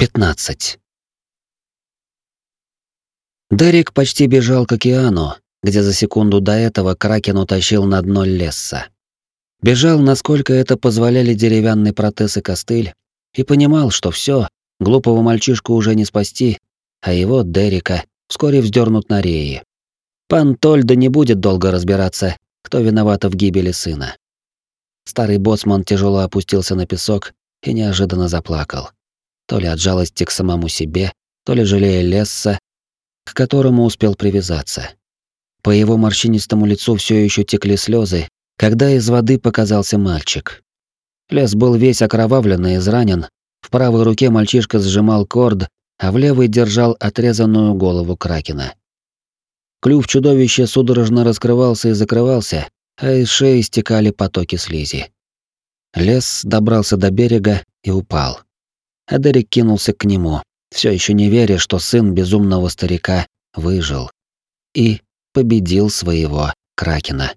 15. Дерек почти бежал к океану, где за секунду до этого Кракен утащил на дно леса. Бежал, насколько это позволяли деревянный протез и костыль, и понимал, что все, глупого мальчишку уже не спасти, а его, Дерека, вскоре вздернут на реи. Пан Тольда не будет долго разбираться, кто виноват в гибели сына. Старый боцман тяжело опустился на песок и неожиданно заплакал то ли от жалости к самому себе, то ли жалея Лесса, к которому успел привязаться. По его морщинистому лицу все еще текли слезы, когда из воды показался мальчик. Лес был весь окровавлен и изранен, в правой руке мальчишка сжимал корд, а в левой держал отрезанную голову кракена. Клюв чудовища судорожно раскрывался и закрывался, а из шеи стекали потоки слизи. Лес добрался до берега и упал а Дерек кинулся к нему, все еще не веря, что сын безумного старика выжил и победил своего Кракена.